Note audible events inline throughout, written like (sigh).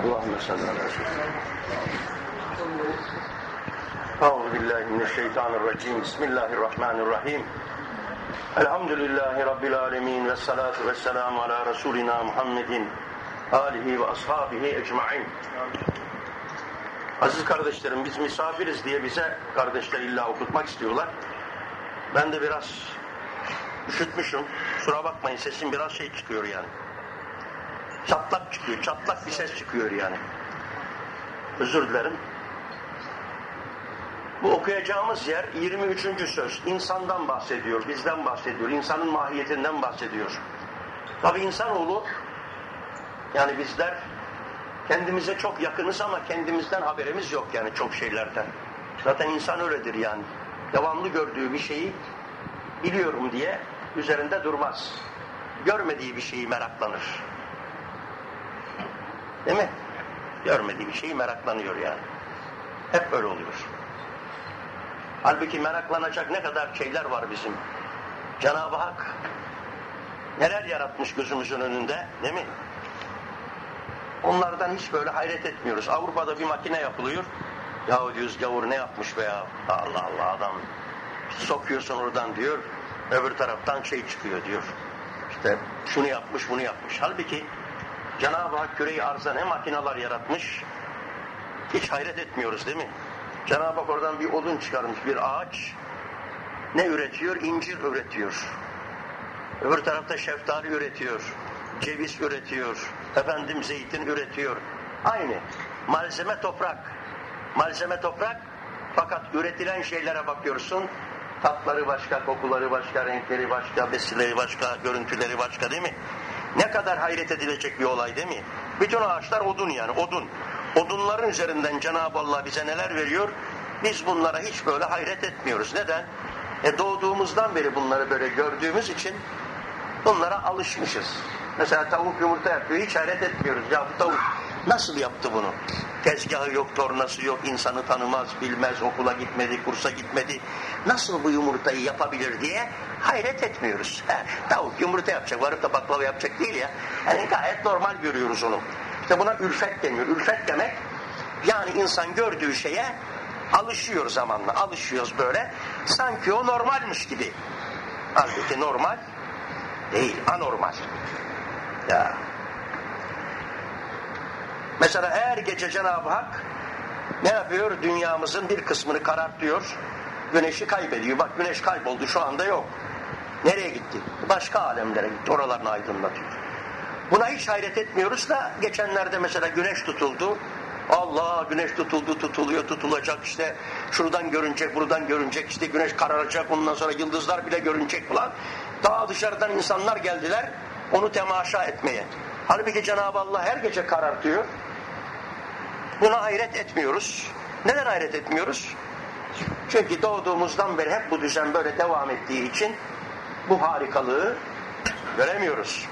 اللهم صل على سيدنا أعوذ بالله من الشيطان الرجيم بسم الله الرحمن الرحيم الحمد لله رب العالمين والصلاة والسلام على رسولنا محمد آله ve ashabihi ecmain. Aziz kardeşlerim biz misafiriz diye bize kardeşler illa okutmak istiyorlar. Ben de biraz üşütmüşüm. Kusura bakmayın sesim biraz şey çıkıyor yani. Çatlak çıkıyor, çatlak bir ses çıkıyor yani. Özür dilerim. Bu okuyacağımız yer 23. söz. İnsandan bahsediyor, bizden bahsediyor, insanın mahiyetinden bahsediyor. Tabi insanoğlu, yani bizler kendimize çok yakınız ama kendimizden haberimiz yok yani çok şeylerden. Zaten insan öyledir yani. Devamlı gördüğü bir şeyi biliyorum diye üzerinde durmaz. Görmediği bir şeyi meraklanır. Değil mi? Görmediği bir şeyi meraklanıyor yani. Hep böyle oluyor. Halbuki meraklanacak ne kadar şeyler var bizim. Cenab-ı Hak neler yaratmış gözümüzün önünde değil mi? Onlardan hiç böyle hayret etmiyoruz. Avrupa'da bir makine yapılıyor. Yahu diyoruz gavur ne yapmış be ya? Allah Allah adam sokuyorsun oradan diyor. Öbür taraftan şey çıkıyor diyor. İşte şunu yapmış bunu yapmış. Halbuki Cenab-ı Hak küreyi arza ne makineler yaratmış. Hiç hayret etmiyoruz değil mi? Cenab-ı Hak oradan bir odun çıkarmış bir ağaç. Ne üretiyor? İncir üretiyor. Öbür tarafta şeftali üretiyor. Ceviz üretiyor. Efendim zeytin üretiyor. Aynı. Malzeme toprak. Malzeme toprak. Fakat üretilen şeylere bakıyorsun. Tatları başka, kokuları başka, renkleri başka, besileri başka, görüntüleri başka değil mi? Ne kadar hayret edilecek bir olay değil mi? Bütün ağaçlar odun yani odun. Odunların üzerinden Cenab-ı Allah bize neler veriyor? Biz bunlara hiç böyle hayret etmiyoruz. Neden? E doğduğumuzdan beri bunları böyle gördüğümüz için bunlara alışmışız. Mesela tavuk yumurta yapıyor hiç hayret etmiyoruz. Ya bu tavuk nasıl yaptı bunu? Tezgahı yok, tornası yok, insanı tanımaz, bilmez, okula gitmedi, kursa gitmedi. Nasıl bu yumurtayı yapabilir diye hayret etmiyoruz. (laughs) Tavuk yumurta yapacak, varıp da baklava yapacak değil ya. Yani gayet normal görüyoruz onu. İşte buna ülfet deniyor. Ülfet demek yani insan gördüğü şeye alışıyor zamanla. Alışıyoruz böyle. Sanki o normalmiş gibi. Halbuki normal değil, anormal. Ya. Mesela her gece Cenab-ı Hak ne yapıyor? Dünyamızın bir kısmını karartıyor. Güneşi kaybediyor. Bak güneş kayboldu şu anda yok. Nereye gitti? Başka alemlere gitti. Oralarını aydınlatıyor. Buna hiç hayret etmiyoruz da geçenlerde mesela güneş tutuldu. Allah güneş tutuldu, tutuluyor, tutulacak işte şuradan görünecek, buradan görünecek işte güneş kararacak ondan sonra yıldızlar bile görünecek falan. Daha dışarıdan insanlar geldiler onu temaşa etmeye. Halbuki Cenab-ı Allah her gece karartıyor. Buna hayret etmiyoruz. Neden hayret etmiyoruz? Çünkü doğduğumuzdan beri hep bu düzen böyle devam ettiği için bu harikalığı göremiyoruz.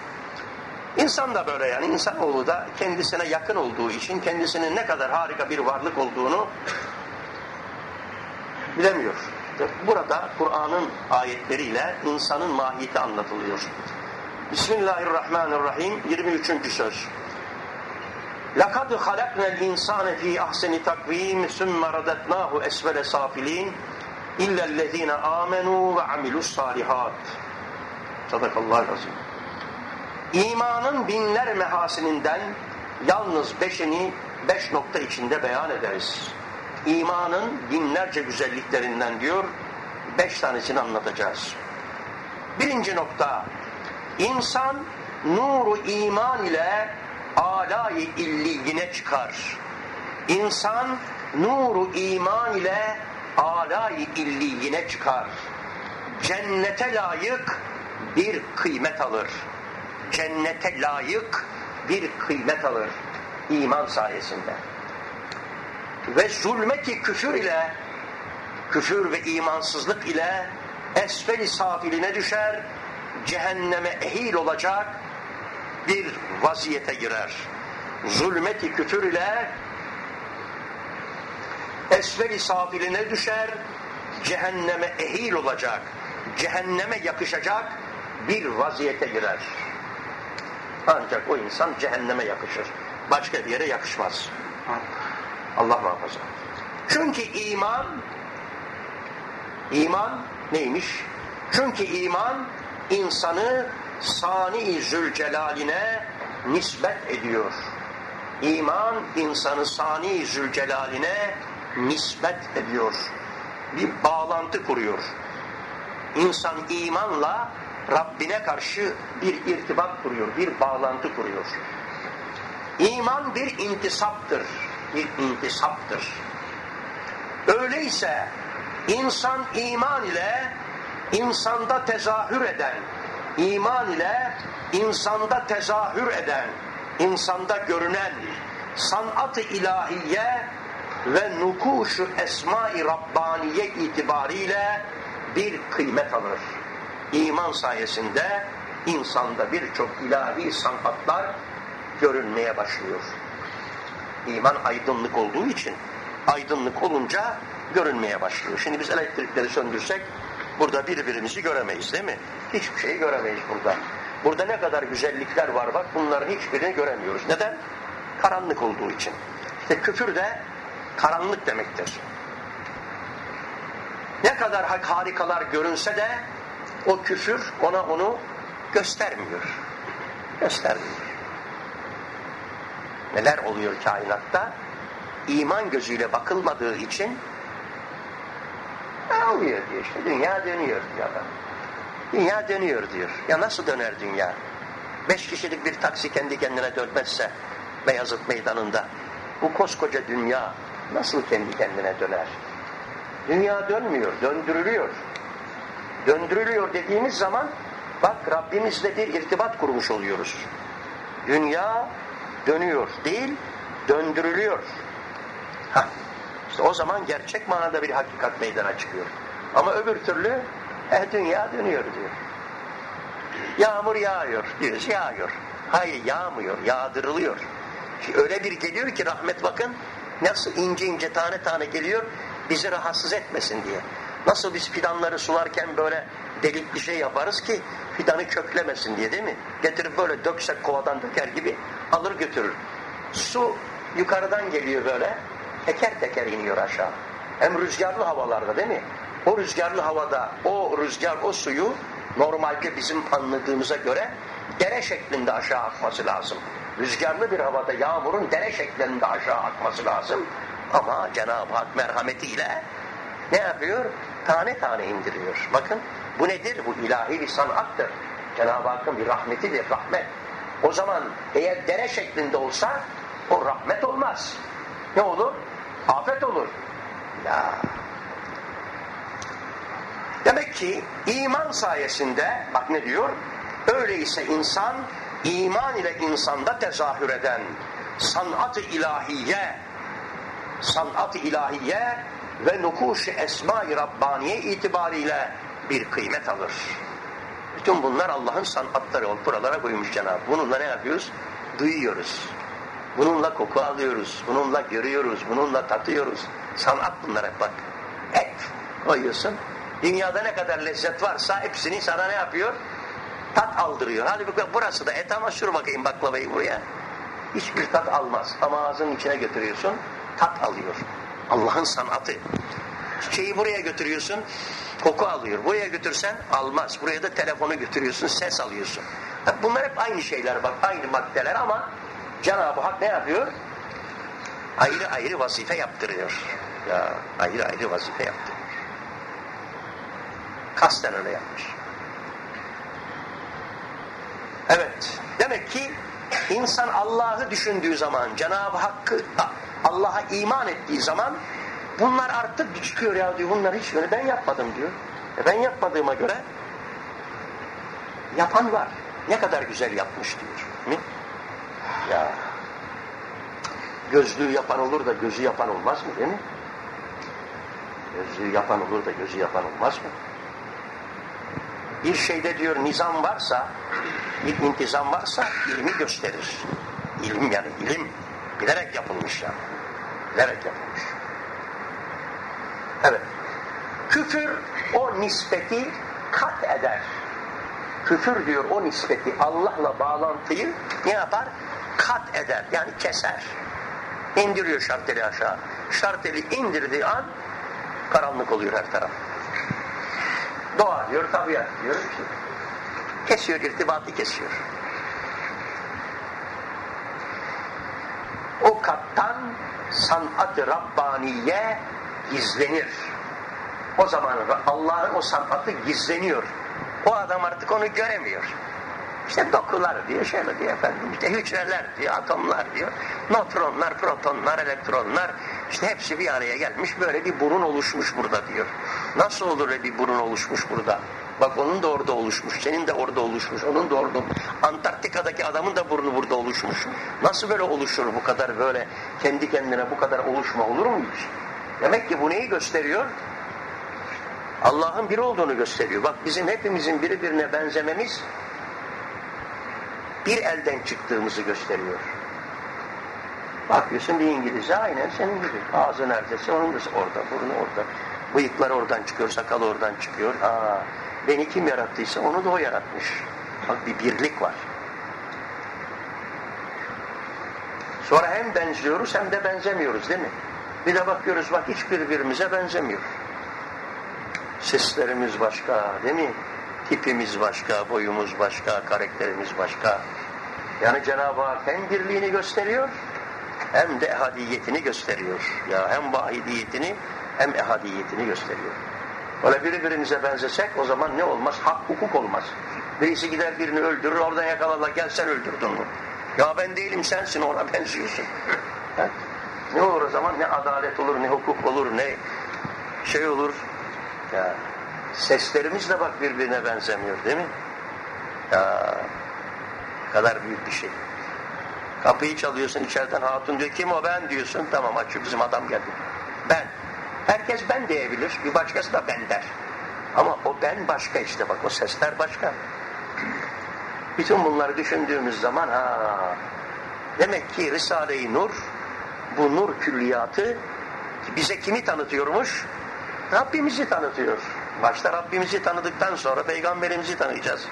İnsan da böyle yani insanoğlu da kendisine yakın olduğu için kendisinin ne kadar harika bir varlık olduğunu bilemiyor. Burada Kur'an'ın ayetleriyle insanın mahiyeti anlatılıyor. Bismillahirrahmanirrahim 23. söz. لَقَدْ خَلَقْنَا الْاِنْسَانَ ف۪ي اَحْسَنِ تَقْو۪يمِ ثُمَّ رَدَتْنَاهُ اَسْفَلَ سَافِل۪ينَ اِلَّا الَّذ۪ينَ آمَنُوا وَعَمِلُوا الصَّالِحَاتِ Sadakallahu azim. İmanın binler mehasininden yalnız beşini beş nokta içinde beyan ederiz. İmanın binlerce güzelliklerinden diyor, beş tanesini anlatacağız. Birinci nokta, insan nuru iman ile alay illiyine çıkar. İnsan nuru iman ile alay illiyine çıkar. Cennete layık bir kıymet alır. Cennete layık bir kıymet alır iman sayesinde. Ve zulmeti küfür ile küfür ve imansızlık ile esfel-i safiline düşer, cehenneme ehil olacak bir vaziyete girer. Zulmeti küfür ile esfel-i safiline düşer, cehenneme ehil olacak, cehenneme yakışacak bir vaziyete girer. Ancak o insan cehenneme yakışır. başka bir yere yakışmaz. Allah muhafaza. Çünkü iman iman neymiş? Çünkü iman insanı Sani Zülcelal'ine nispet ediyor. İman insanı Sani Zülcelal'ine nispet ediyor. Bir bağlantı kuruyor. İnsan imanla Rabbine karşı bir irtibat kuruyor, bir bağlantı kuruyor. İman bir intisaptır, bir intisaptır. Öyleyse insan iman ile insanda tezahür eden, iman ile insanda tezahür eden, insanda görünen sanat-ı ilahiye ve nukuşu esma-i Rabbaniye itibariyle bir kıymet alır. İman sayesinde insanda birçok ilahi sanatlar görünmeye başlıyor. İman aydınlık olduğu için aydınlık olunca görünmeye başlıyor. Şimdi biz elektrikleri söndürsek burada birbirimizi göremeyiz değil mi? Hiçbir şeyi göremeyiz burada. Burada ne kadar güzellikler var bak bunların hiçbirini göremiyoruz. Neden? Karanlık olduğu için. İşte küfür de karanlık demektir. Ne kadar harikalar görünse de o küfür ona onu göstermiyor. Göstermiyor. Neler oluyor kainatta? İman gözüyle bakılmadığı için ne oluyor diyor işte. Dünya dönüyor diyor adam. Dünya dönüyor diyor. Ya nasıl döner dünya? Beş kişilik bir taksi kendi kendine dönmezse Beyazıt Meydanı'nda bu koskoca dünya nasıl kendi kendine döner? Dünya dönmüyor, döndürülüyor. Döndürülüyor dediğimiz zaman bak Rabbimizle bir irtibat kurmuş oluyoruz. Dünya dönüyor değil, döndürülüyor. Hah. İşte o zaman gerçek manada bir hakikat meydana çıkıyor. Ama öbür türlü eh, dünya dönüyor diyor. Yağmur yağıyor diyoruz, yağıyor. Hayır yağmıyor, yağdırılıyor. Öyle bir geliyor ki rahmet bakın nasıl ince ince tane tane geliyor bizi rahatsız etmesin diye. Nasıl biz fidanları sularken böyle delik bir şey yaparız ki fidanı köklemesin diye değil mi? Getirip böyle döksek kovadan döker gibi alır götürür. Su yukarıdan geliyor böyle teker teker iniyor aşağı. Hem rüzgarlı havalarda değil mi? O rüzgarlı havada o rüzgar o suyu normalde bizim anladığımıza göre dere şeklinde aşağı akması lazım. Rüzgarlı bir havada yağmurun dere şeklinde aşağı akması lazım. Ama Cenab-ı Hak merhametiyle ne yapıyor? Tane tane indiriyor. Bakın bu nedir? Bu ilahi bir sanattır. Cenab-ı Hakk'ın bir rahmetidir, rahmet. O zaman eğer dere şeklinde olsa o rahmet olmaz. Ne olur? Afet olur. Ya. Demek ki iman sayesinde bak ne diyor? Öyleyse insan iman ile insanda tezahür eden sanat-ı ilahiye sanat-ı ilahiye ve nukuş-ı esma-i Rabbaniye itibariyle bir kıymet alır. Bütün bunlar Allah'ın sanatları olup buralara koymuş Cenab-ı Bununla ne yapıyoruz? Duyuyoruz. Bununla koku alıyoruz. Bununla görüyoruz. Bununla tatıyoruz. Sanat bunlar hep bak. Et koyuyorsun. Dünyada ne kadar lezzet varsa hepsini sana ne yapıyor? Tat aldırıyor. Bakalım burası da et ama sür bakayım baklavayı buraya. Hiçbir tat almaz. Ama ağzının içine götürüyorsun. Tat alıyor. Allah'ın sanatı. Çiçeği buraya götürüyorsun. Koku alıyor. Buraya götürsen almaz. Buraya da telefonu götürüyorsun. Ses alıyorsun. Bunlar hep aynı şeyler bak. Aynı maddeler ama Cenab-ı Hak ne yapıyor? Ayrı ayrı vazife yaptırıyor. Ya ayrı ayrı vazife yaptırıyor. Kasten öyle yapmış. Evet. Demek ki insan Allah'ı düşündüğü zaman, Cenab-ı Hakk'ı Allah'a iman ettiği zaman bunlar artık çıkıyor ya diyor. Bunlar hiç böyle ben yapmadım diyor. E ben yapmadığıma göre yapan var. Ne kadar güzel yapmış diyor. Mi? Ya gözlüğü yapan olur da gözü yapan olmaz mı değil mi? Gözlüğü yapan olur da gözü yapan olmaz mı? Bir şeyde diyor nizam varsa, bir intizam varsa ilmi gösterir. İlim yani ilim bilerek yapılmış yani. Bilerek yapılmış. Evet. Küfür o nispeti kat eder. Küfür diyor o nispeti Allah'la bağlantıyı ne yapar? Kat eder yani keser. İndiriyor şarteli aşağı. Şarteli indirdiği an karanlık oluyor her taraf. Doğa diyor, tabiat diyor. Kesiyor, irtibatı kesiyor. O kattan sanat-ı Rabbaniye gizlenir. O zaman Allah'ın o sanatı gizleniyor. O adam artık onu göremiyor. İşte dokular diyor, şöyle diyor efendim, işte hücreler diyor, atomlar diyor, nötronlar, protonlar, elektronlar, işte hepsi bir araya gelmiş, böyle bir burun oluşmuş burada diyor. Nasıl olur bir burun oluşmuş burada? Bak onun da orada oluşmuş, senin de orada oluşmuş, onun da orada. Antarktika'daki adamın da burnu burada oluşmuş. Nasıl böyle oluşur bu kadar böyle kendi kendine bu kadar oluşma olur mu hiç? Demek ki bu neyi gösteriyor? Allah'ın bir olduğunu gösteriyor. Bak bizim hepimizin birbirine benzememiz bir elden çıktığımızı gösteriyor. Bakıyorsun bir İngilizce aynen senin gibi. Ağzı neredeyse onun da orada, burnu orada. Bıyıklar oradan çıkıyor, sakal oradan çıkıyor. Aa, beni kim yarattıysa onu da o yaratmış. Bak bir birlik var. Sonra hem benziyoruz hem de benzemiyoruz değil mi? Bir de bakıyoruz bak hiç birbirimize benzemiyor. Seslerimiz başka değil mi? Tipimiz başka, boyumuz başka, karakterimiz başka. Yani Cenab-ı Hak hem birliğini gösteriyor hem de ehadiyetini gösteriyor. Ya hem vahidiyetini hem ehadiyetini gösteriyor. Böyle birbirimize benzesek o zaman ne olmaz? Hak hukuk olmaz. Birisi gider birini öldürür oradan yakalarlar gel sen öldürdün mü? Ya ben değilim sensin ona benziyorsun. ne olur o zaman? Ne adalet olur, ne hukuk olur, ne şey olur. Ya seslerimiz de bak birbirine benzemiyor değil mi? Ya kadar büyük bir şey. Kapıyı çalıyorsun içeriden hatun diyor kim o ben diyorsun. Tamam açıyor bizim adam geldi. Ben. Herkes ben diyebilir. Bir başkası da ben der. Ama o ben başka işte bak o sesler başka. Bütün bunları düşündüğümüz zaman ha demek ki Risale-i Nur bu nur külliyatı bize kimi tanıtıyormuş? Rabbimizi tanıtıyor. Başta Rabbimizi tanıdıktan sonra peygamberimizi tanıyacağız.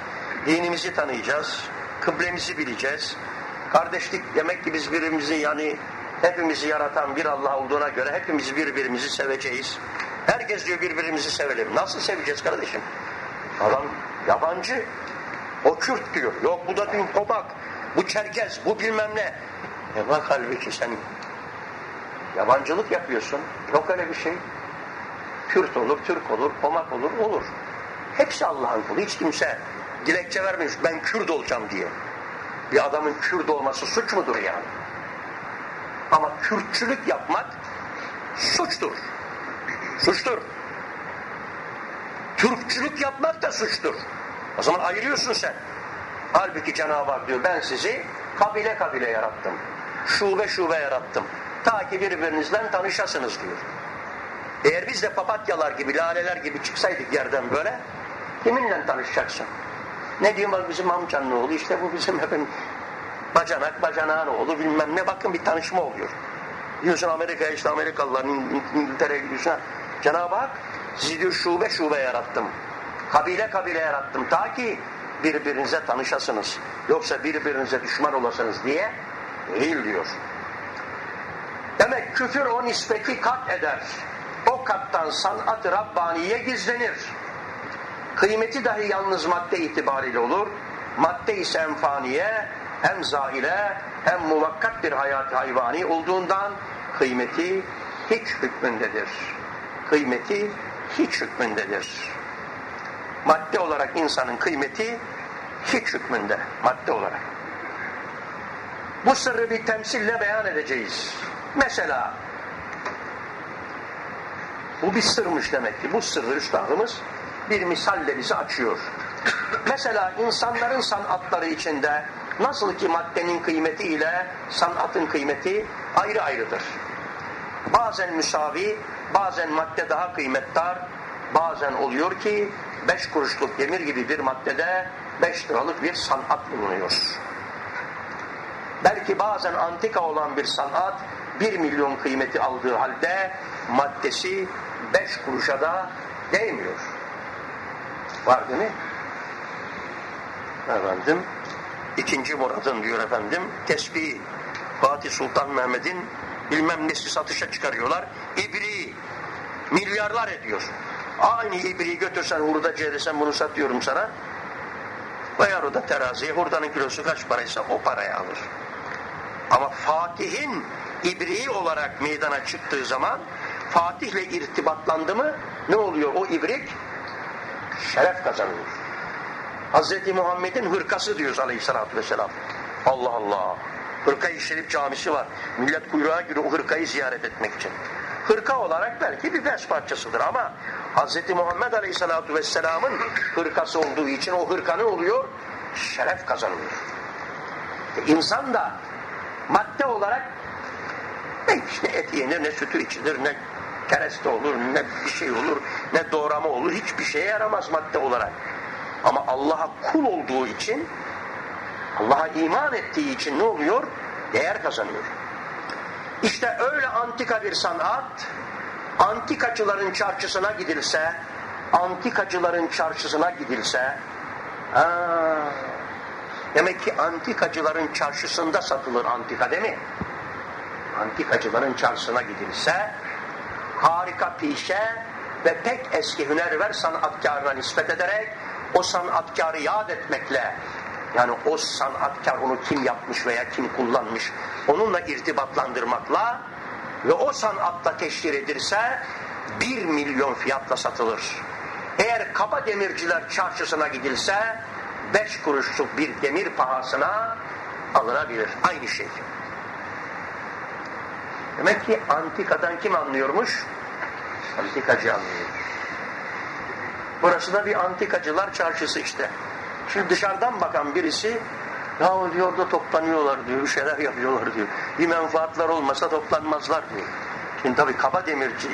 Dinimizi tanıyacağız. Kıblemizi bileceğiz. Kardeşlik demek ki biz birbirimizi yani hepimizi yaratan bir Allah olduğuna göre hepimiz birbirimizi seveceğiz. Herkes diyor birbirimizi sevelim. Nasıl seveceğiz kardeşim? Adam yabancı. O Kürt diyor. Yok bu da bir Pomak. Bu Çerkez. Bu bilmem ne. E bak halbuki sen yabancılık yapıyorsun. Yok öyle bir şey. Kürt olur, Türk olur, Pomak olur, olur. Hepsi Allah'ın kulu. Hiç kimse dilekçe vermemiş ben Kürt olacağım diye. Bir adamın Kürt olması suç mudur yani? Ama Kürtçülük yapmak suçtur. Suçtur. Türkçülük yapmak da suçtur. O zaman ayırıyorsun sen. Halbuki Cenab-ı Hak diyor ben sizi kabile kabile yarattım. Şube şube yarattım. Ta ki birbirinizle tanışasınız diyor. Eğer biz de papatyalar gibi, laleler gibi çıksaydık yerden böyle kiminle tanışacaksın? Ne diyeyim bak bizim amcanın oğlu işte bu bizim hepim bacanak bacanağın oğlu bilmem ne bakın bir tanışma oluyor. Diyorsun Amerika'ya işte Amerikalıların İngiltere'ye gidiyorsun. Cenab-ı Hak sizi şube şube yarattım. Kabile kabile yarattım ta ki birbirinize tanışasınız. Yoksa birbirinize düşman olasınız diye değil diyor. Demek küfür o nispeti kat eder. O kattan sanat-ı Rabbaniye gizlenir. Kıymeti dahi yalnız madde itibariyle olur. Madde ise enfaniye, hem zahire hem muvakkat bir hayat hayvani olduğundan kıymeti hiç hükmündedir. Kıymeti hiç hükmündedir. Madde olarak insanın kıymeti hiç hükmünde, madde olarak. Bu sırrı bir temsille beyan edeceğiz. Mesela bu bir sırmış demek ki. Bu sırrı üstadımız bir misalle bize açıyor. Mesela insanların sanatları içinde nasıl ki maddenin kıymeti ile sanatın kıymeti ayrı ayrıdır. Bazen müsavi, bazen madde daha kıymetdar, bazen oluyor ki beş kuruşluk demir gibi bir maddede beş liralık bir sanat bulunuyor. Belki bazen antika olan bir sanat bir milyon kıymeti aldığı halde maddesi beş kuruşa da değmiyor. Var değil mi? Efendim ikinci Murad'ın diyor efendim tesbih Fatih Sultan Mehmet'in bilmem nesi satışa çıkarıyorlar. İbri milyarlar ediyor. Aynı ibriği götürsen hurdacıya desen bunu satıyorum sana. Koyar o da teraziye hurdanın kilosu kaç paraysa o paraya alır. Ama Fatih'in ibriği olarak meydana çıktığı zaman Fatih'le irtibatlandı mı ne oluyor o ibrik? Şeref kazanıyor. Hazreti Muhammed'in hırkası diyoruz aleyhissalatü vesselam. Allah Allah. Hırkayı Şerif camisi var. Millet kuyruğa giriyor hırkayı ziyaret etmek için. Hırka olarak belki bir bez parçasıdır ama Hz. Muhammed Aleyhisselatü Vesselam'ın hırkası olduğu için o hırka ne oluyor? Şeref kazanıyor. E insan da madde olarak ne işte et yenir, ne sütü içilir, ne kereste olur, ne bir şey olur, ne doğrama olur. Hiçbir şeye yaramaz madde olarak. Ama Allah'a kul olduğu için, Allah'a iman ettiği için ne oluyor? Değer kazanıyor. İşte öyle antika bir sanat, antikacıların çarşısına gidilse, antikacıların çarşısına gidilse, aa, demek ki antikacıların çarşısında satılır antika değil mi? Antikacıların çarşısına gidilse, harika pişe ve pek eski hünerver sanatkarına nispet ederek, o sanatkarı yad etmekle, yani o sanatkar onu kim yapmış veya kim kullanmış, onunla irtibatlandırmakla ve o sanatla teşhir edilse bir milyon fiyatla satılır. Eğer kaba demirciler çarşısına gidilse beş kuruşluk bir demir pahasına alınabilir. Aynı şey. Demek ki antikadan kim anlıyormuş? Antikacı anlıyor. Burası da bir antikacılar çarşısı işte. Şimdi dışarıdan bakan birisi ya diyor da toplanıyorlar diyor, bir şeyler yapıyorlar diyor. Bir menfaatler olmasa toplanmazlar diyor. Şimdi tabii kaba demirci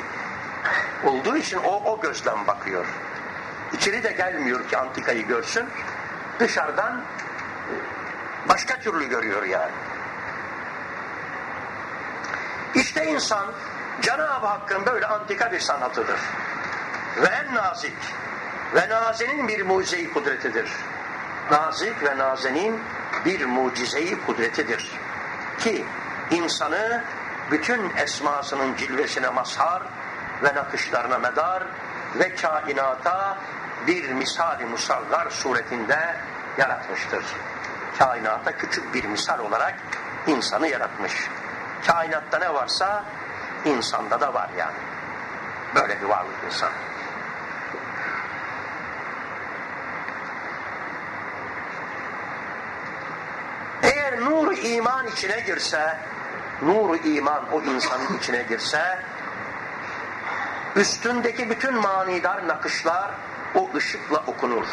olduğu için o, o gözden bakıyor. İçeri de gelmiyor ki antikayı görsün. Dışarıdan başka türlü görüyor yani. İşte insan Cenab-ı Hakk'ın böyle antika bir sanatıdır. Ve en nazik ve nazenin bir mucize kudretidir. Nazik ve nazenin bir mucizeyi kudretidir. Ki insanı bütün esmasının cilvesine mazhar ve nakışlarına medar ve kainata bir misali musallar suretinde yaratmıştır. Kainata küçük bir misal olarak insanı yaratmış. Kainatta ne varsa insanda da var yani. Böyle bir varlık insan. Eğer nur iman içine girse, nur iman o insanın içine girse, üstündeki bütün manidar nakışlar o ışıkla okunur.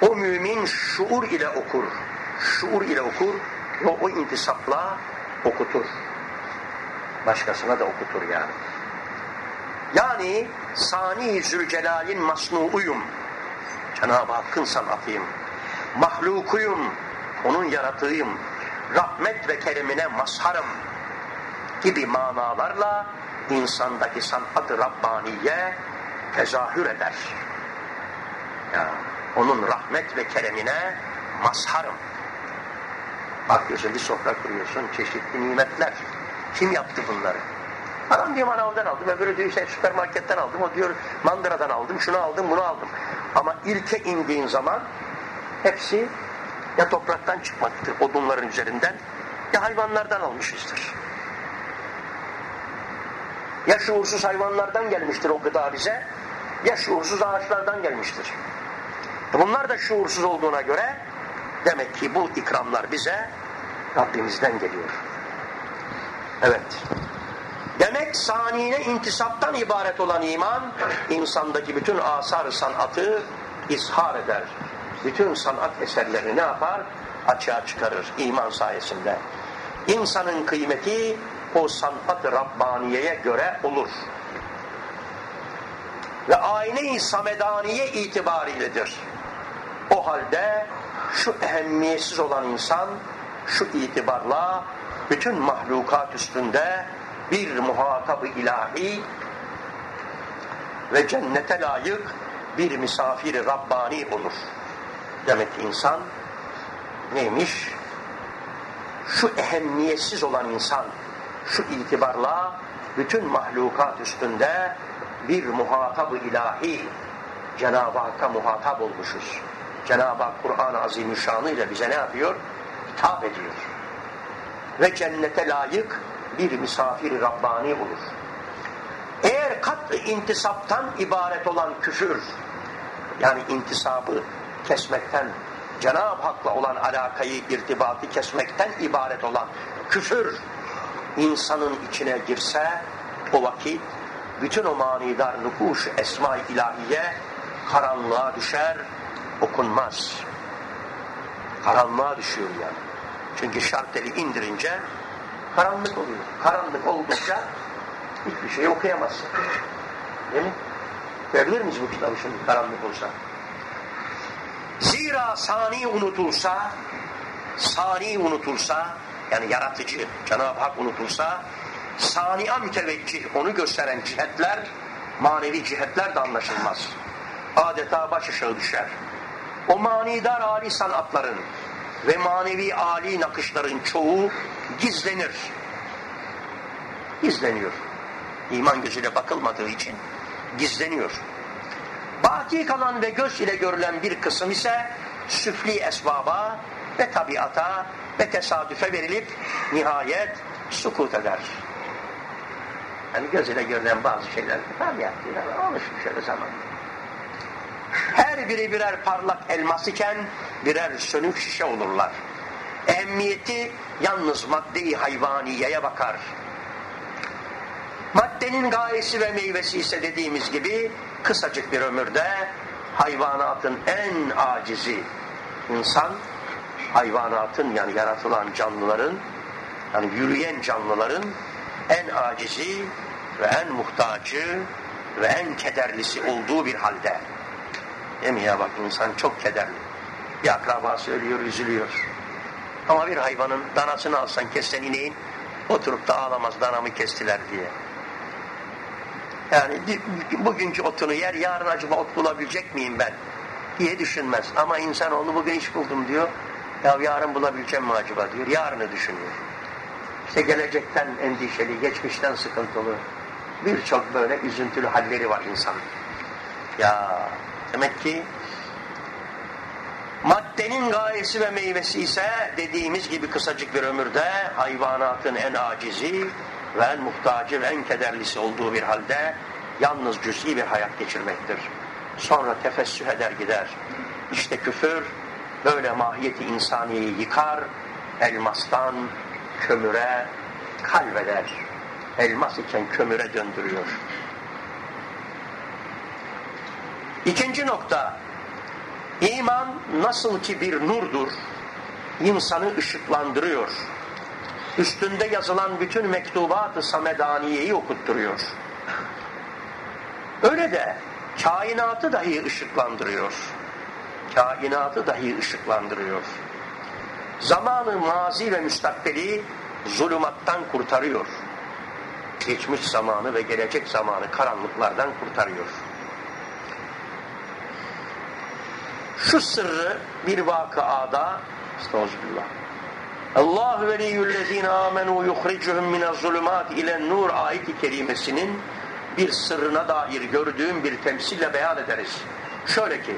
O mümin şuur ile okur. Şuur ile okur ve o intisapla okutur. Başkasına da okutur yani. Yani Sani Zülcelal'in masnuuyum. Cenab-ı Hakk'ın sanatıyım. Mahlukuyum. Onun yaratığıyım. Rahmet ve kerimine mazharım. Gibi manalarla insandaki sanat-ı Rabbaniye tezahür eder. Ya, onun rahmet ve keremine mazharım. Bakıyorsun bir sofra kuruyorsun, çeşitli nimetler. Kim yaptı bunları? Adam diyor manavdan aldım, öbürü diyor işte süpermarketten aldım, o diyor mandıradan aldım, şunu aldım, bunu aldım. Ama ilke indiğin zaman hepsi ya topraktan çıkmaktır odunların üzerinden ya hayvanlardan almışızdır. Ya şuursuz hayvanlardan gelmiştir o gıda bize ya şuursuz ağaçlardan gelmiştir. Bunlar da şuursuz olduğuna göre demek ki bu ikramlar bize Rabbimizden geliyor. Evet. Demek saniyine intisaptan ibaret olan iman insandaki bütün asar sanatı izhar eder. Bütün sanat eserlerini ne yapar? Açığa çıkarır iman sayesinde. İnsanın kıymeti o sanat-ı Rabbaniye'ye göre olur. Ve ayne-i samedaniye itibariyledir. O halde şu ehemmiyetsiz olan insan şu itibarla bütün mahlukat üstünde bir muhatabı ilahi ve cennete layık bir misafiri Rabbani olur. Demek insan neymiş? Şu ehemmiyetsiz olan insan, şu itibarla bütün mahlukat üstünde bir muhatabı ilahi Cenab-ı Hakk'a muhatap olmuşuz. Cenab-ı Hak Kur'an-ı Azimüşşanı ile bize ne yapıyor? Hitap ediyor. Ve cennete layık bir misafir Rabbani olur. Eğer kat intisaptan ibaret olan küfür, yani intisabı kesmekten, Cenab-ı Hak'la olan alakayı, irtibatı kesmekten ibaret olan küfür, insanın içine girse o vakit bütün o manidar nukuş esma-i ilahiye karanlığa düşer, okunmaz. Karanlığa düşüyor yani. Çünkü şarteli indirince karanlık oluyor. Karanlık oldukça hiçbir şey okuyamazsın. Değil mi? Verilir miyiz bu kitabı şimdi karanlık olsa? Zira sani unutulsa, sani unutulsa, yani yaratıcı, Cenab-ı Hak unutulsa, sani'a müteveccih, onu gösteren cihetler, manevi cihetler de anlaşılmaz. Adeta baş aşağı düşer. O manidar âli sanatların ve manevi âli nakışların çoğu gizlenir. Gizleniyor. İman gözüyle bakılmadığı için gizleniyor. Baki kalan ve göz ile görülen bir kısım ise süfli esbaba ve tabiata ve tesadüfe verilip nihayet sukut eder. Yani göz ile görülen bazı şeyler tabiat oluşmuş öyle zaman. Her biri birer parlak elmas iken birer sönük şişe olurlar. Ehemmiyeti yalnız madde-i hayvaniyeye bakar. Maddenin gayesi ve meyvesi ise dediğimiz gibi kısacık bir ömürde hayvanatın en acizi insan, hayvanatın yani yaratılan canlıların, yani yürüyen canlıların en acizi ve en muhtacı ve en kederlisi olduğu bir halde. Değil mi ya bak insan çok kederli. Bir akrabası ölüyor, üzülüyor. Ama bir hayvanın danasını alsan kessen ineğin oturup da ağlamaz danamı kestiler diye. Yani bugünkü otunu yer, yarın acaba ot bulabilecek miyim ben diye düşünmez. Ama insanoğlu bugün iş buldum diyor. Ya yarın bulabileceğim mi acaba diyor. Yarını düşünüyor. İşte gelecekten endişeli, geçmişten sıkıntılı. Birçok böyle üzüntülü halleri var insan. Ya demek ki maddenin gayesi ve meyvesi ise dediğimiz gibi kısacık bir ömürde hayvanatın en acizi ve en muhtacı ve en kederlisi olduğu bir halde yalnız cüz'i bir hayat geçirmektir. Sonra tefessüh eder gider. İşte küfür böyle mahiyeti insaniyeyi yıkar, elmastan kömüre kalbeder. Elmas iken kömüre döndürüyor. İkinci nokta, iman nasıl ki bir nurdur, insanı ışıklandırıyor üstünde yazılan bütün mektubat-ı samedaniyeyi okutturuyor. Öyle de kainatı dahi ışıklandırıyor. Kainatı dahi ışıklandırıyor. Zamanı mazi ve müstakbeli zulümattan kurtarıyor. Geçmiş zamanı ve gelecek zamanı karanlıklardan kurtarıyor. Şu sırrı bir vakıada Estağfirullah Allahu veliyyüllezine amenu yuhricuhum minez-zulumat ile nur ayeti kerimesinin bir sırrına dair gördüğüm bir temsille beyan ederiz. Şöyle ki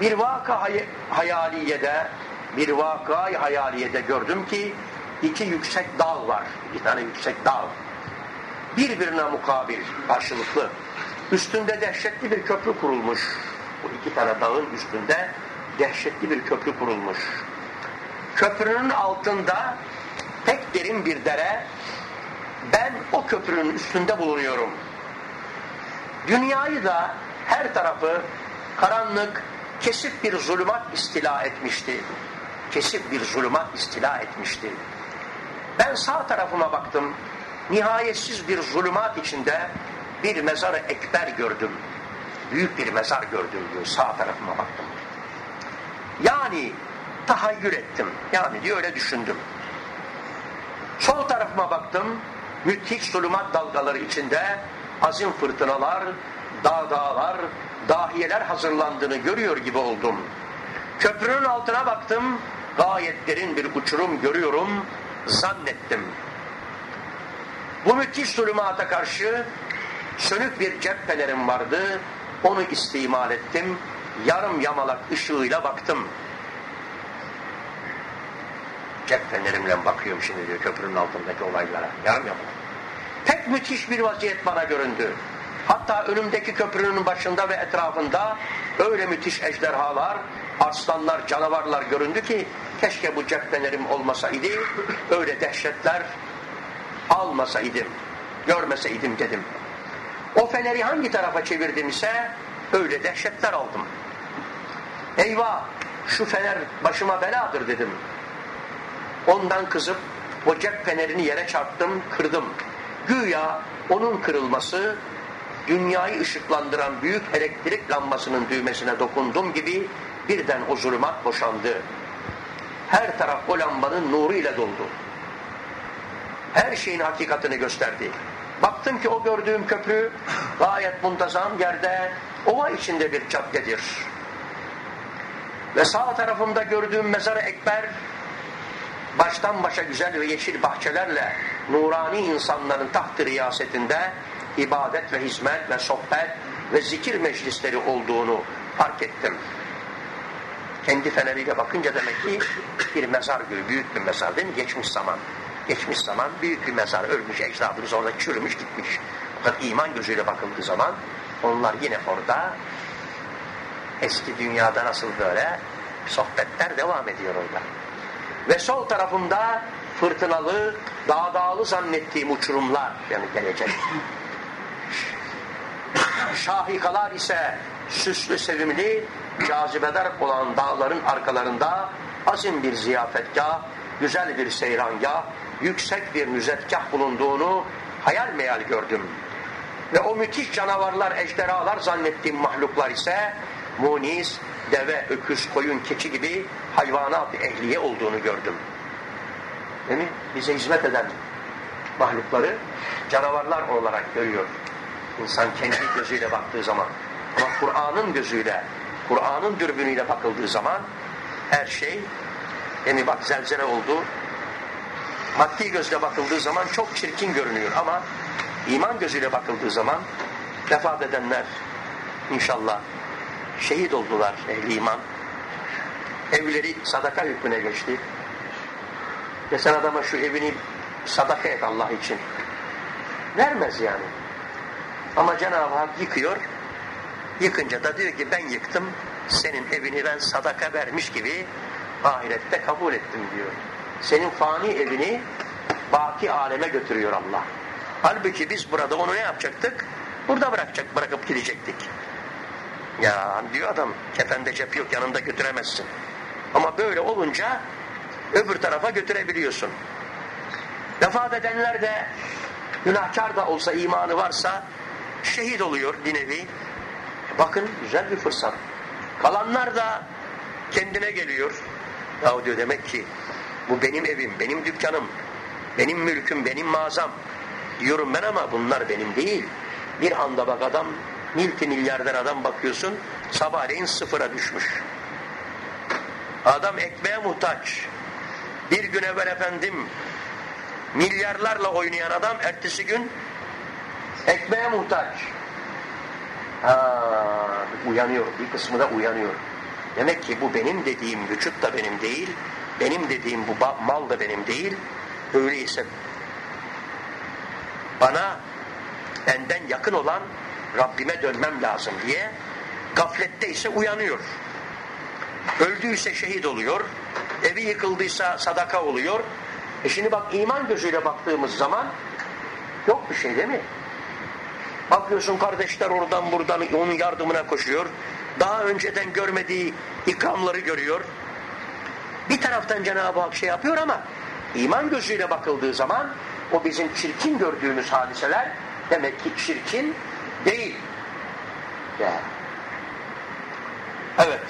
bir vaka hay hayaliyede bir vakayı hayaliyede gördüm ki iki yüksek dağ var. İki tane yüksek dağ. Birbirine mukabil, karşılıklı. Üstünde dehşetli bir köprü kurulmuş. Bu iki tane dağın üstünde dehşetli bir köprü kurulmuş. Köprünün altında pek derin bir dere. Ben o köprünün üstünde bulunuyorum. Dünyayı da her tarafı karanlık, kesip bir zulümat istila etmişti. Kesip bir zulümat istila etmişti. Ben sağ tarafıma baktım. Nihayetsiz bir zulümat içinde bir mezar ekber gördüm. Büyük bir mezar gördüm diyor. Sağ tarafıma baktım. Yani tahayyül ettim. Yani diyor öyle düşündüm. Sol tarafıma baktım. Müthiş sulumat dalgaları içinde azim fırtınalar, dağ dağlar, dahiyeler hazırlandığını görüyor gibi oldum. Köprünün altına baktım. gayet derin bir uçurum görüyorum zannettim. Bu müthiş zulümata karşı sönük bir cep fenerim vardı. Onu istimal ettim. Yarım yamalak ışığıyla baktım. Cep fenerimle bakıyorum şimdi diyor köprünün altındaki olaylara. Yarım yamalak. Pek müthiş bir vaziyet bana göründü. Hatta önümdeki köprünün başında ve etrafında öyle müthiş ejderhalar, aslanlar, canavarlar göründü ki keşke bu cep fenerim olmasaydı, öyle dehşetler almasaydım, görmeseydim dedim. O feneri hangi tarafa çevirdim ise öyle dehşetler aldım. Eyvah şu fener başıma beladır dedim. Ondan kızıp o cep fenerini yere çarptım, kırdım. Güya onun kırılması dünyayı ışıklandıran büyük elektrik lambasının düğmesine dokundum gibi birden o zulümat boşandı. Her taraf o lambanın nuru ile doldu. Her şeyin hakikatini gösterdi. Baktım ki o gördüğüm köprü gayet muntazam yerde ova içinde bir caddedir. Ve sağ tarafımda gördüğüm mezar ekber baştan başa güzel ve yeşil bahçelerle nurani insanların taht riyasetinde ibadet ve hizmet ve sohbet ve zikir meclisleri olduğunu fark ettim. Kendi feneriyle bakınca demek ki bir mezar gibi büyük bir mezar değil mi? Geçmiş zaman. Geçmiş zaman büyük bir mezar. Ölmüş ecdadımız orada çürümüş gitmiş. Fakat iman gözüyle bakıldığı zaman onlar yine orada eski dünyada nasıl böyle sohbetler devam ediyor orada. Ve sol tarafımda fırtınalı, dağ dağlı zannettiğim uçurumlar yani gelecek. (laughs) Şahikalar ise süslü sevimli, cazibedar olan dağların arkalarında azim bir ziyafetgah, güzel bir seyrangah, yüksek bir müzetkah bulunduğunu hayal meyal gördüm. Ve o müthiş canavarlar, ejderhalar zannettiğim mahluklar ise munis, deve, öküz, koyun, keçi gibi hayvanat ehliye olduğunu gördüm. Değil mi? Bize hizmet eden mahlukları canavarlar olarak görüyor. İnsan kendi gözüyle baktığı zaman. Ama Kur'an'ın gözüyle, Kur'an'ın dürbünüyle bakıldığı zaman her şey, yani bak zelzele oldu, maddi gözle bakıldığı zaman çok çirkin görünüyor ama iman gözüyle bakıldığı zaman vefat edenler inşallah şehit oldular ehli iman. Evleri sadaka hükmüne geçti. Desen adama şu evini sadaka et Allah için. Vermez yani. Ama Cenab-ı Hak yıkıyor. Yıkınca da diyor ki ben yıktım. Senin evini ben sadaka vermiş gibi ahirette kabul ettim diyor. Senin fani evini baki aleme götürüyor Allah. Halbuki biz burada onu ne yapacaktık? Burada bırakacak, bırakıp gidecektik. Ya diyor adam, kefende cep yok yanında götüremezsin. Ama böyle olunca öbür tarafa götürebiliyorsun. Vefat edenler de günahkar da olsa imanı varsa şehit oluyor bir nevi. Bakın güzel bir fırsat. Kalanlar da kendine geliyor. Ya diyor demek ki bu benim evim, benim dükkanım, benim mülküm, benim mağazam. Diyorum ben ama bunlar benim değil. Bir anda bak adam, milti milyarder adam bakıyorsun, sabahleyin sıfıra düşmüş. Adam ekmeğe muhtaç. Bir gün evvel efendim, milyarlarla oynayan adam, ertesi gün ekmeğe muhtaç. Ha, uyanıyor, bir kısmı da uyanıyor. Demek ki bu benim dediğim vücut da benim değil, benim dediğim bu mal da benim değil. Öyleyse bana benden yakın olan Rabbime dönmem lazım diye gaflette ise uyanıyor. Öldüyse şehit oluyor. Evi yıkıldıysa sadaka oluyor. E şimdi bak iman gözüyle baktığımız zaman yok bir şey değil mi? Bakıyorsun kardeşler oradan buradan onun yardımına koşuyor. Daha önceden görmediği ikramları görüyor. Bir taraftan Cenab-ı Hak şey yapıyor ama iman gözüyle bakıldığı zaman o bizim çirkin gördüğümüz hadiseler demek ki çirkin değil. Evet.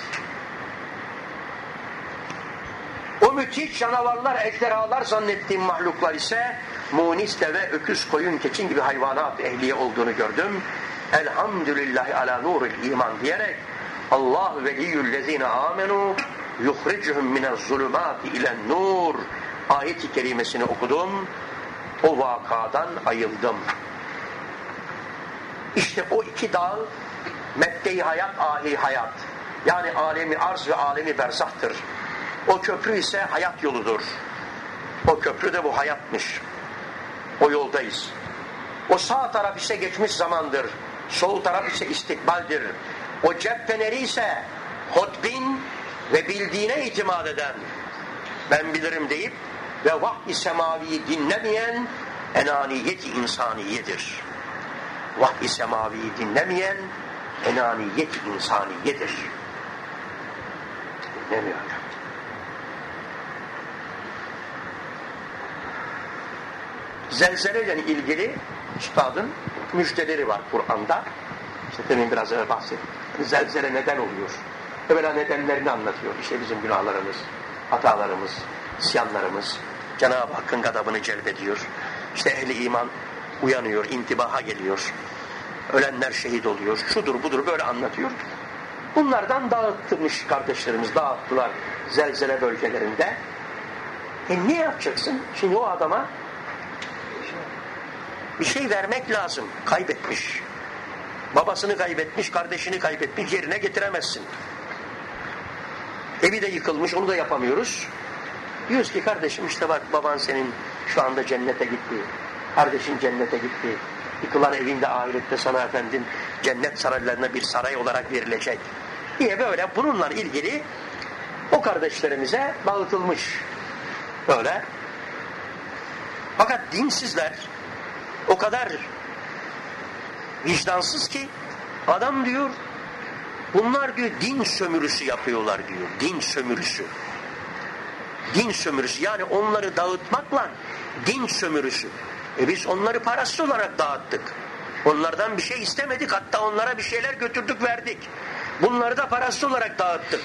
O müthiş canavarlar, ejderhalar zannettiğim mahluklar ise munis deve, öküz, koyun, keçin gibi hayvanat ehliye olduğunu gördüm. Elhamdülillahi ala nuril iman diyerek Allah veliyyüllezine amenu yuhricuhum minez zulümati ilen nur ayet-i kerimesini okudum. O vakadan ayıldım. İşte o iki dağ medde hayat, âli hayat. Yani alemi arz ve alemi berzahtır. O köprü ise hayat yoludur. O köprü de bu hayatmış. O yoldayız. O sağ taraf ise geçmiş zamandır. Sol taraf ise istikbaldir. O cep feneri ise hotbin ve bildiğine itimat eden ben bilirim deyip ve vahyi semaviyi dinlemeyen enaniyet insaniyedir. Vahyi semaviyi dinlemeyen enaniyet insaniyedir. Dinlemiyor. Zelzeleyle ilgili üstadın müjdeleri var Kur'an'da. İşte demin biraz evvel bahsettim. Zelzele neden oluyor? Evvela nedenlerini anlatıyor. İşte bizim günahlarımız, hatalarımız, isyanlarımız, Cenab-ı Hakk'ın gadabını celbediyor. İşte ehli iman uyanıyor, intibaha geliyor. Ölenler şehit oluyor. Şudur budur böyle anlatıyor. Bunlardan dağıttırmış kardeşlerimiz, dağıttılar zelzele bölgelerinde. E ne yapacaksın? Şimdi o adama bir şey vermek lazım. Kaybetmiş. Babasını kaybetmiş, kardeşini kaybetmiş, yerine getiremezsin. Evi de yıkılmış, onu da yapamıyoruz. Diyoruz ki kardeşim işte bak baban senin şu anda cennete gitti. Kardeşin cennete gitti. Yıkılan evinde ahirette sana efendim cennet saraylarına bir saray olarak verilecek. Diye böyle bununla ilgili o kardeşlerimize dağıtılmış. Böyle. Fakat dinsizler o kadar vicdansız ki adam diyor bunlar diyor din sömürüsü yapıyorlar diyor. Din sömürüsü. Din sömürüsü yani onları dağıtmakla din sömürüsü. E biz onları parasız olarak dağıttık. Onlardan bir şey istemedik hatta onlara bir şeyler götürdük verdik. Bunları da parasız olarak dağıttık.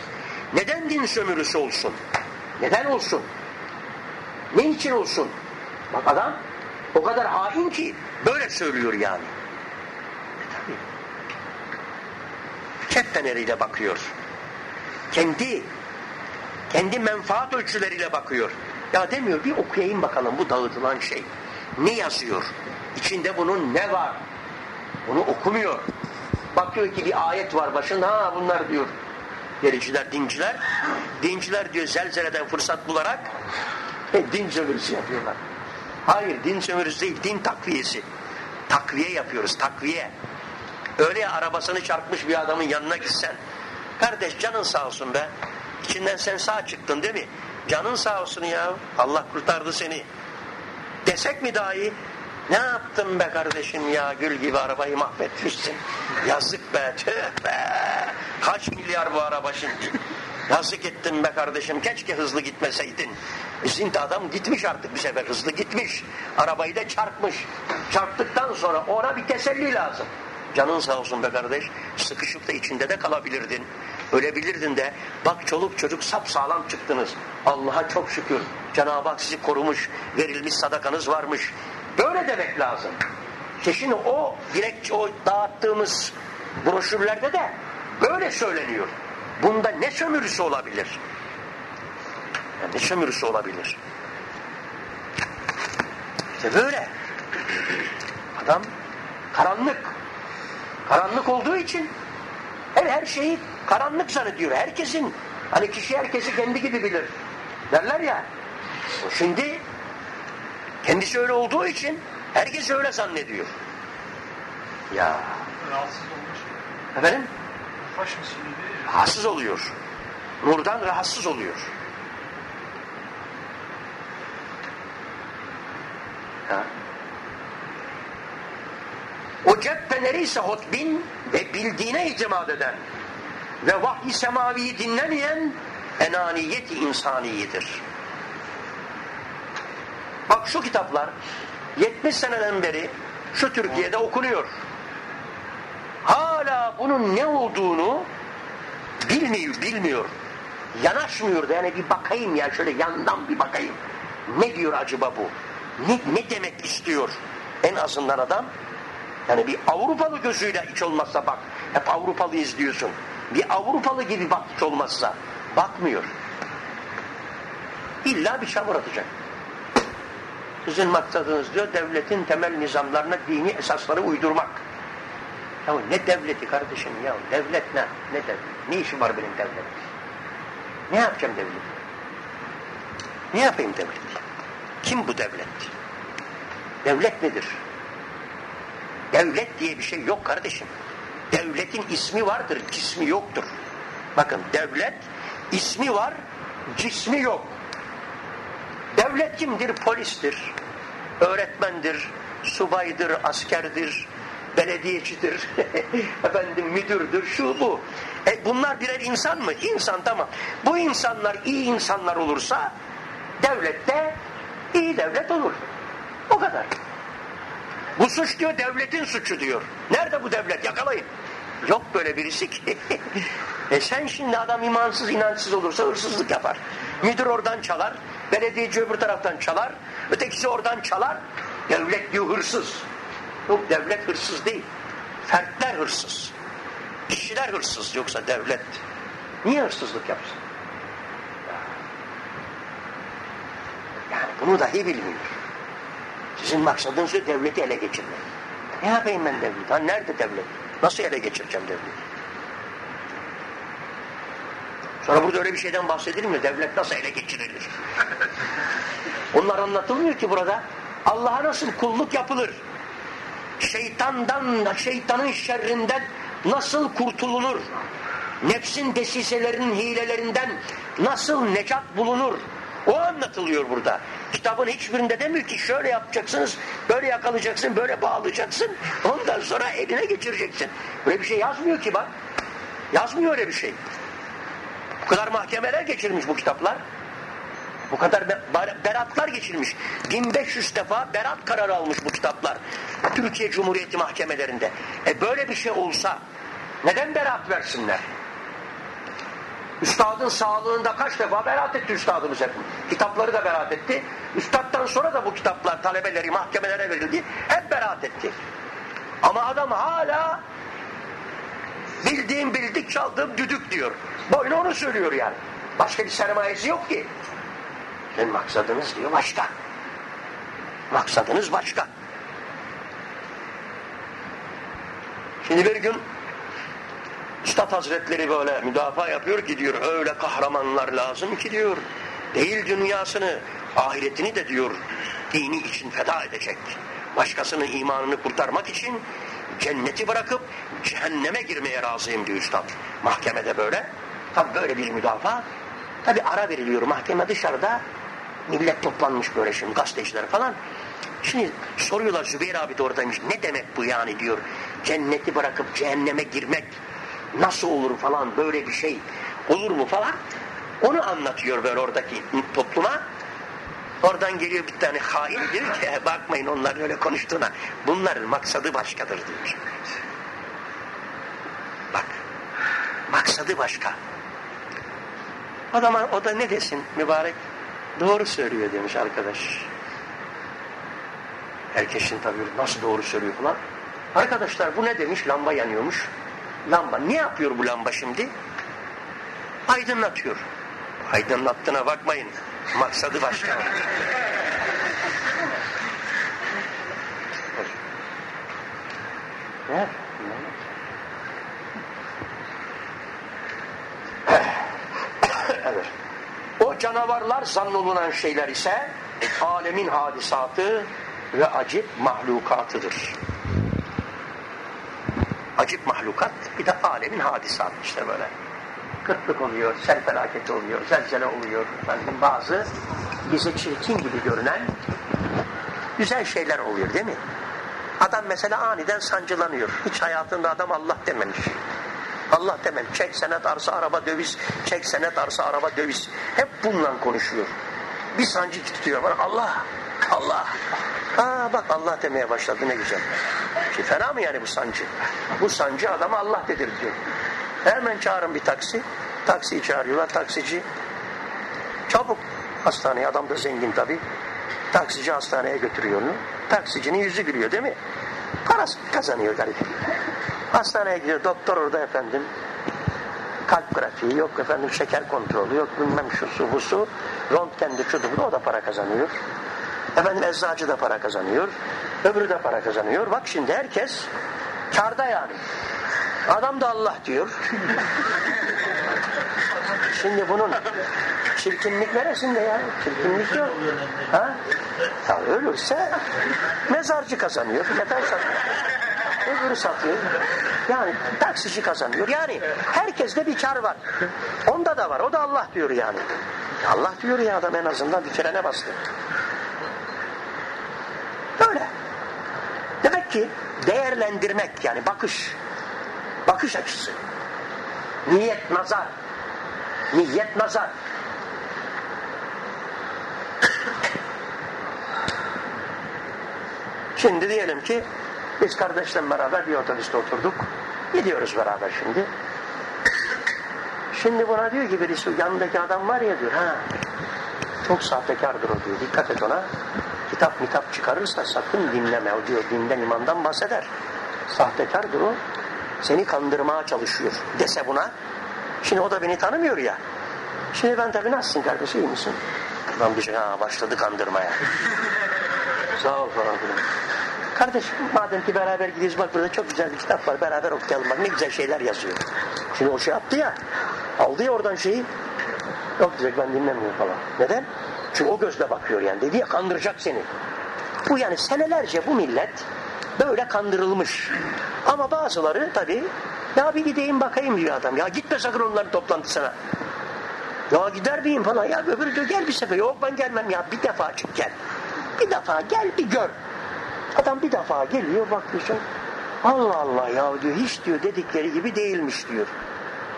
Neden din sömürüsü olsun? Neden olsun? Ne için olsun? Bak adam o kadar hain ki böyle söylüyor yani. E tabii. Cep feneriyle bakıyor. Kendi kendi menfaat ölçüleriyle bakıyor. Ya demiyor bir okuyayım bakalım bu dağıtılan şey. Ne yazıyor? İçinde bunun ne var? Bunu okumuyor. Bakıyor ki bir ayet var başında ha bunlar diyor. Gericiler, dinciler. Dinciler diyor zelzeleden fırsat bularak din sömürüsü yapıyorlar. Hayır din sömürüsü değil din takviyesi. Takviye yapıyoruz takviye. Öyle ya arabasını çarpmış bir adamın yanına gitsen. Kardeş canın sağ olsun be. İçinden sen sağ çıktın değil mi? Canın sağ olsun ya. Allah kurtardı seni. Desek mi dahi? Ne yaptın be kardeşim ya gül gibi arabayı mahvetmişsin. Yazık be tüh be. Kaç milyar bu araba şimdi. Yazık ettin be kardeşim keşke hızlı gitmeseydin. De adam gitmiş artık bir sefer hızlı gitmiş. Arabayı da çarpmış. Çarptıktan sonra ona bir teselli lazım. Canın sağ olsun be kardeş. Sıkışıp da içinde de kalabilirdin. Ölebilirdin de bak çoluk çocuk sapsağlam çıktınız. Allah'a çok şükür. Cenab-ı Hak sizi korumuş. Verilmiş sadakanız varmış. Böyle demek lazım. İşte şimdi o direkt o dağıttığımız broşürlerde de böyle söyleniyor. Bunda ne sömürüsü olabilir? Yani ne sömürüsü olabilir? İşte böyle. Adam karanlık. Karanlık olduğu için her, her şeyi karanlık zannediyor. Herkesin hani kişi herkesi kendi gibi bilir. Derler ya. Şimdi kendisi öyle olduğu için herkes öyle zannediyor. Ya. Rahatsız olmuş. Efendim? Faş mısın Rahatsız oluyor. Nurdan rahatsız oluyor. Ha? O cep feneri ise hotbin ve bildiğine itimat eden ve vahyi semaviyi dinlemeyen enaniyet insaniyedir. Bak şu kitaplar 70 seneden beri şu Türkiye'de okunuyor. Hala bunun ne olduğunu bilmiyor, bilmiyor. Yanaşmıyor da yani bir bakayım ya şöyle yandan bir bakayım. Ne diyor acaba bu? Ne, ne demek istiyor? En azından adam yani bir Avrupalı gözüyle hiç olmazsa bak. Hep Avrupalı izliyorsun. Bir Avrupalı gibi bak hiç olmazsa. Bakmıyor. İlla bir çamur atacak. Sizin maksadınız diyor devletin temel nizamlarına dini esasları uydurmak. Ya ne devleti kardeşim ya devlet ne? Ne devlet? Ne işim var benim devlet? Ne yapacağım devlet? Ne yapayım devlet? Kim bu devlet? Devlet nedir? Devlet diye bir şey yok kardeşim. Devletin ismi vardır, cismi yoktur. Bakın devlet ismi var, cismi yok. Devlet kimdir? Polistir, öğretmendir, subaydır, askerdir, belediyecidir, (laughs) efendim müdürdür, şu bu. E bunlar birer insan mı? İnsan tamam. Bu insanlar iyi insanlar olursa devlet de iyi devlet olur. O kadar. Bu suç diyor devletin suçu diyor. Nerede bu devlet? Yakalayın. Yok böyle birisi ki. (laughs) e sen şimdi adam imansız inançsız olursa hırsızlık yapar. Müdür oradan çalar. Belediyeci öbür taraftan çalar. Ötekisi oradan çalar. Devlet diyor hırsız. Yok devlet hırsız değil. Fertler hırsız. Kişiler hırsız yoksa devlet. Niye hırsızlık yapsın? Yani bunu dahi bilmiyor. Sizin maksadınız devleti ele geçirmek. Ne yapayım ben devleti? Ha nerede devlet? Nasıl ele geçireceğim devleti? Sonra burada öyle bir şeyden bahsedelim mi? Devlet nasıl ele geçirilir? (laughs) Onlar anlatılmıyor ki burada. Allah'a nasıl kulluk yapılır? Şeytandan, şeytanın şerrinden nasıl kurtulunur? Nefsin desiselerinin hilelerinden nasıl necat bulunur? O anlatılıyor burada. Kitabın hiçbirinde demiyor ki şöyle yapacaksınız, böyle yakalayacaksın, böyle bağlayacaksın, ondan sonra eline geçireceksin. Böyle bir şey yazmıyor ki bak. Yazmıyor öyle bir şey. Bu kadar mahkemeler geçirmiş bu kitaplar. Bu kadar beratlar geçirmiş. 1500 defa berat kararı almış bu kitaplar. Türkiye Cumhuriyeti mahkemelerinde. E böyle bir şey olsa neden berat versinler? Üstadın sağlığında kaç defa beraat etti üstadımız hep. Kitapları da beraat etti. Üstadtan sonra da bu kitaplar talebeleri mahkemelere verildi. Hep beraat etti. Ama adam hala bildiğim bildik çaldığım düdük diyor. Boyuna onu söylüyor yani. Başka bir sermayesi yok ki. Sizin maksadınız diyor başka. Maksadınız başka. Şimdi bir gün Üstad Hazretleri böyle müdafaa yapıyor ki diyor öyle kahramanlar lazım ki diyor. Değil dünyasını, ahiretini de diyor dini için feda edecek. Başkasının imanını kurtarmak için cenneti bırakıp cehenneme girmeye razıyım diyor Üstad. Mahkemede böyle. Tabi böyle bir müdafaa. Tabi ara veriliyor mahkeme dışarıda. Millet toplanmış böyle şimdi gazeteciler falan. Şimdi soruyorlar Zübeyir abi de oradaymış. Ne demek bu yani diyor. Cenneti bırakıp cehenneme girmek nasıl olur falan böyle bir şey olur mu falan. Onu anlatıyor böyle oradaki topluma. Oradan geliyor bir tane hain diyor ki bakmayın onların öyle konuştuğuna. Bunların maksadı başkadır diyor. Bak maksadı başka. O zaman o da ne desin mübarek? Doğru söylüyor demiş arkadaş. Herkesin tabii nasıl doğru söylüyor falan. Arkadaşlar bu ne demiş? Lamba yanıyormuş. Lamba. Ne yapıyor bu lamba şimdi? Aydınlatıyor. Aydınlattığına bakmayın. Maksadı başka. ne? evet. Canavarlar zannolunan şeyler ise alemin hadisatı ve acip mahlukatıdır. Acip mahlukat bir de alemin hadisatı işte böyle. Kıtlık oluyor, sel felaketi oluyor, zelzele oluyor. Efendim bazı bize çirkin gibi görünen güzel şeyler oluyor değil mi? Adam mesela aniden sancılanıyor. Hiç hayatında adam Allah dememiş. Allah demem. Çek senet arsa araba döviz. Çek senet arsa araba döviz. Hep bununla konuşuyor. Bir sancı tutuyor bana. Allah. Allah. Aa bak Allah demeye başladı ne güzel. Ki fena mı yani bu sancı? Bu sancı adama Allah dedirtiyor. Hemen çağırın bir taksi. Taksiyi çağırıyorlar. Taksici çabuk hastaneye. Adam da zengin tabii. Taksici hastaneye götürüyor onu. Taksicinin yüzü gülüyor değil mi? Parası kazanıyor garip. Hastaneye gidiyor. Doktor orada efendim. Kalp grafiği yok efendim şeker kontrolü yok bilmem şu su bu su. Röntgen kendi şudur o da para kazanıyor. Efendim eczacı da para kazanıyor. Öbürü de para kazanıyor. Bak şimdi herkes karda yani. Adam da Allah diyor. (laughs) Şimdi bunun çirkinlik neresinde ya? Çirkinlik yok. Ha? Ya ölürse mezarcı kazanıyor. Yeter satıyor. Öbürü satıyor. Yani taksici kazanıyor. Yani herkeste bir kar var. Onda da var. O da Allah diyor yani. Allah diyor ya adam en azından bir frene bastı. Öyle. Demek ki değerlendirmek yani bakış. Bakış açısı. Niyet nazar. Niyet nazar. Şimdi diyelim ki biz kardeşle beraber bir otobüste oturduk. Gidiyoruz beraber şimdi. Şimdi buna diyor ki birisi yanındaki adam var ya diyor ha çok sahtekardır o diyor. Dikkat et ona. Kitap mitap çıkarırsa sakın dinleme o diyor. Dinden imandan bahseder. Sahtekardır o. Seni kandırmaya çalışıyor dese buna. Şimdi o da beni tanımıyor ya. Şimdi ben tabii nasılsın kardeşim iyi misin? Adam diyecek ha başladı kandırmaya. (laughs) Sağ ol falan filan. Kardeşim madem ki beraber gidiyoruz bak burada çok güzel bir kitap var beraber okuyalım bak ne güzel şeyler yazıyor. Şimdi o şey yaptı ya aldı ya oradan şeyi yok diyecek ben dinlemiyorum falan. Neden? Çünkü o gözle bakıyor yani dedi ya kandıracak seni. Bu yani senelerce bu millet böyle kandırılmış. Ama bazıları tabii ya bir gideyim bakayım diyor adam. Ya gitme sakın onların toplantısına. Ya gider miyim falan ya öbürü diyor gel bir sefer. Yok ben gelmem ya bir defa çık gel. Bir defa gel bir gör. Adam bir defa geliyor bakıyorsun. Allah Allah ya diyor hiç diyor dedikleri gibi değilmiş diyor.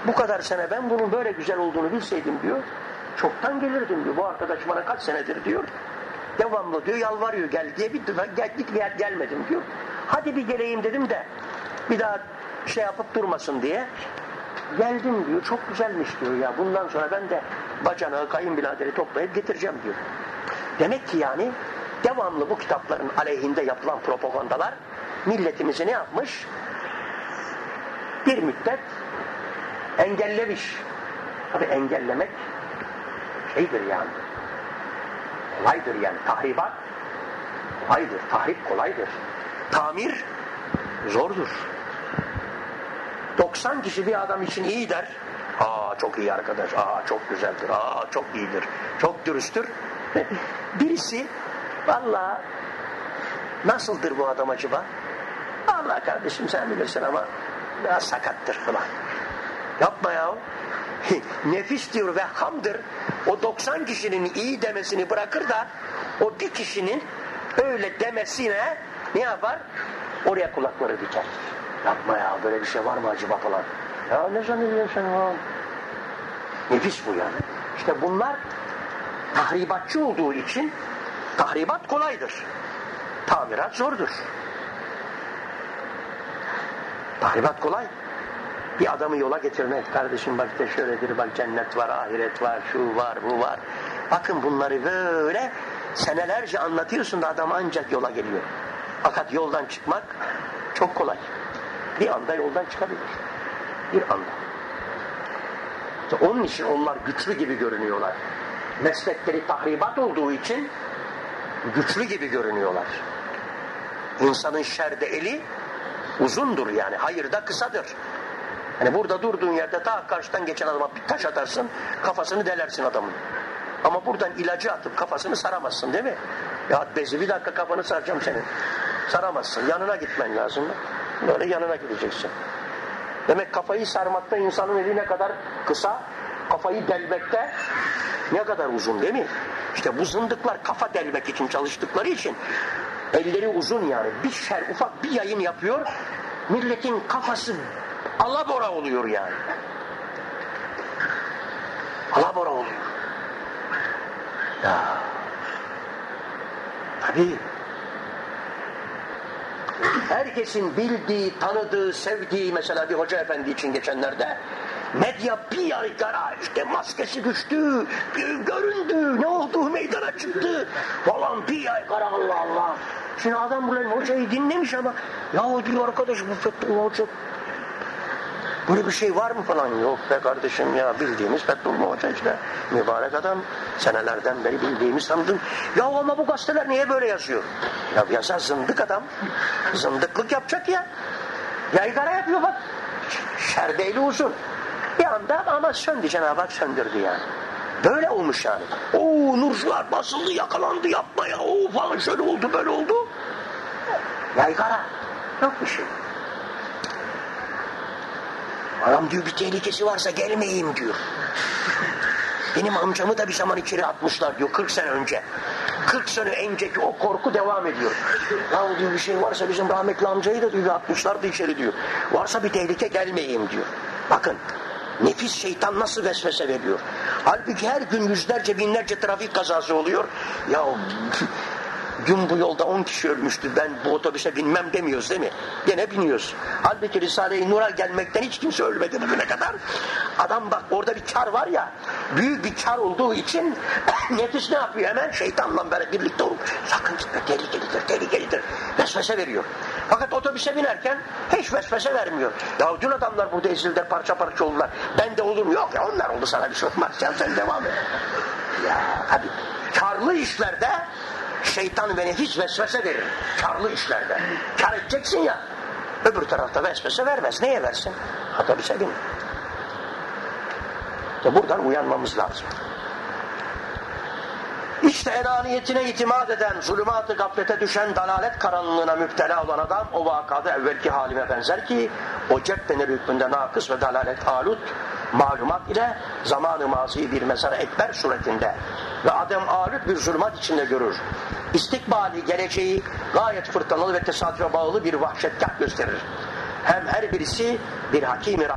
Bu kadar sene ben bunun böyle güzel olduğunu bilseydim diyor. Çoktan gelirdim diyor. Bu arkadaş bana kaç senedir diyor. Devamlı diyor yalvarıyor gel diye bir defa gel, git gel, gelmedim diyor. Hadi bir geleyim dedim de bir daha şey yapıp durmasın diye. Geldim diyor çok güzelmiş diyor ya bundan sonra ben de bacanağı kayınbiraderi toplayıp getireceğim diyor. Demek ki yani devamlı bu kitapların aleyhinde yapılan propagandalar milletimizi ne yapmış? Bir müddet engellemiş. Tabi engellemek şeydir yani. Kolaydır yani. Tahribat kolaydır. Tahrip kolaydır. Tamir zordur. 90 kişi bir adam için iyi der. Aa çok iyi arkadaş. Aa çok güzeldir. Aa çok iyidir. Çok dürüsttür. Birisi Valla nasıldır bu adam acaba? Allah kardeşim sen bilirsin ama biraz sakattır falan. Yapma ya. Nefis diyor ve hamdır. O 90 kişinin iyi demesini bırakır da o bir kişinin öyle demesine ne yapar? Oraya kulakları diker. Yapma ya böyle bir şey var mı acaba falan. Ya ne zannediyorsun ya? Nefis bu yani. İşte bunlar tahribatçı olduğu için Tahribat kolaydır. Tamirat zordur. Tahribat kolay. Bir adamı yola getirmek, kardeşim bak işte şöyledir, bak cennet var, ahiret var, şu var, bu var. Bakın bunları böyle senelerce anlatıyorsun da adam ancak yola geliyor. Fakat yoldan çıkmak çok kolay. Bir anda yoldan çıkabilir. Bir anda. İşte onun için onlar güçlü gibi görünüyorlar. Meslekleri tahribat olduğu için güçlü gibi görünüyorlar. İnsanın şerde eli uzundur yani. Hayır da kısadır. Hani burada durduğun yerde ta karşıdan geçen adama bir taş atarsın kafasını delersin adamın. Ama buradan ilacı atıp kafasını saramazsın değil mi? Ya bezi bir dakika kafanı saracağım senin. Saramazsın. Yanına gitmen lazım. Böyle yanına gideceksin. Demek kafayı sarmakta insanın eli ne kadar kısa, kafayı delmekte ne kadar uzun değil mi? İşte bu zındıklar kafa delmek için çalıştıkları için elleri uzun yani. Bir şer ufak bir yayın yapıyor. Milletin kafası alabora oluyor yani. Alabora oluyor. Ya. Tabii. Herkesin bildiği, tanıdığı, sevdiği mesela bir hoca efendi için geçenlerde Medya bir yaygara işte maskesi düştü, göründü, ne olduğu meydana çıktı falan bir yaygara Allah Allah. Şimdi adam buranın hocayı dinlemiş ama ya diyor arkadaş bu Fethullah Hoca Böyle bir şey var mı falan? Yok be kardeşim ya bildiğimiz Fethullah Hoca işte. Mübarek adam. Senelerden beri bildiğimiz tanıdım. Ya ama bu gazeteler niye böyle yazıyor? Ya yazar zındık adam. Zındıklık yapacak ya. Yaygara yapıyor bak. Şerbeyli uzun. Bir anda ama söndü Cenab-ı Hak söndürdü yani. Böyle olmuş yani. Oo nurcular basıldı yakalandı yapma ya. Oo falan şöyle oldu böyle oldu. Yaygara. Yok bir şey. Adam diyor bir tehlikesi varsa gelmeyeyim diyor. Benim amcamı da bir zaman içeri atmışlar diyor 40 sene önce. 40 sene önceki o korku devam ediyor. Ya diyor bir şey varsa bizim rahmetli amcayı da diyor atmışlardı içeri diyor. Varsa bir tehlike gelmeyeyim diyor. Bakın nefis şeytan nasıl vesvese veriyor. Halbuki her gün yüzlerce binlerce trafik kazası oluyor. Ya Dün bu yolda 10 kişi ölmüştü. Ben bu otobüse binmem demiyoruz değil mi? Gene biniyoruz. Halbuki Risale-i Nur'a gelmekten hiç kimse ölmedi bugüne kadar. Adam bak orada bir kar var ya. Büyük bir kar olduğu için (coughs) nefis ne yapıyor hemen? Şeytanla böyle birlikte olup sakın gitme tehlikelidir, tehlikelidir. Vesvese veriyor. Fakat otobüse binerken hiç vesvese vermiyor. Ya dün adamlar burada ezildiler, parça parça oldular. Ben de olur mu? Yok ya onlar oldu sana bir şey olmaz. Sen, sen devam et. Ya hadi karlı işlerde şeytan ve nefis vesvese verir. Karlı işlerde. Kar edeceksin ya. Öbür tarafta vesvese vermez. Neye versin? Otobüse bin. İşte buradan uyanmamız lazım. İşte enaniyetine itimat eden, zulümat-ı gaflete düşen, dalalet karanlığına müptela olan adam o vakada evvelki halime benzer ki o cep denir hükmünde nakıs ve dalalet alut malumat ile zamanı mazi bir mezar ekber suretinde ve adem alut bir zulümat içinde görür. İstikbali, geleceği gayet fırtınalı ve tesadüfe bağlı bir vahşetgah gösterir. Hem her birisi bir hakimi